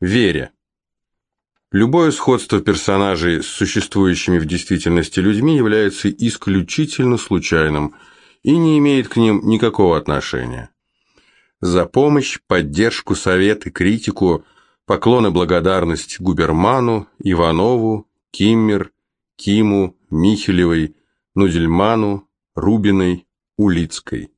Вере. Любое сходство персонажей с существующими в действительности людьми является исключительно случайным и не имеет к ним никакого отношения. За помощь, поддержку, совет и критику, поклон и благодарность Губерману, Иванову, Киммер, Киму, Михелевой, Нудельману, Рубиной, Улицкой.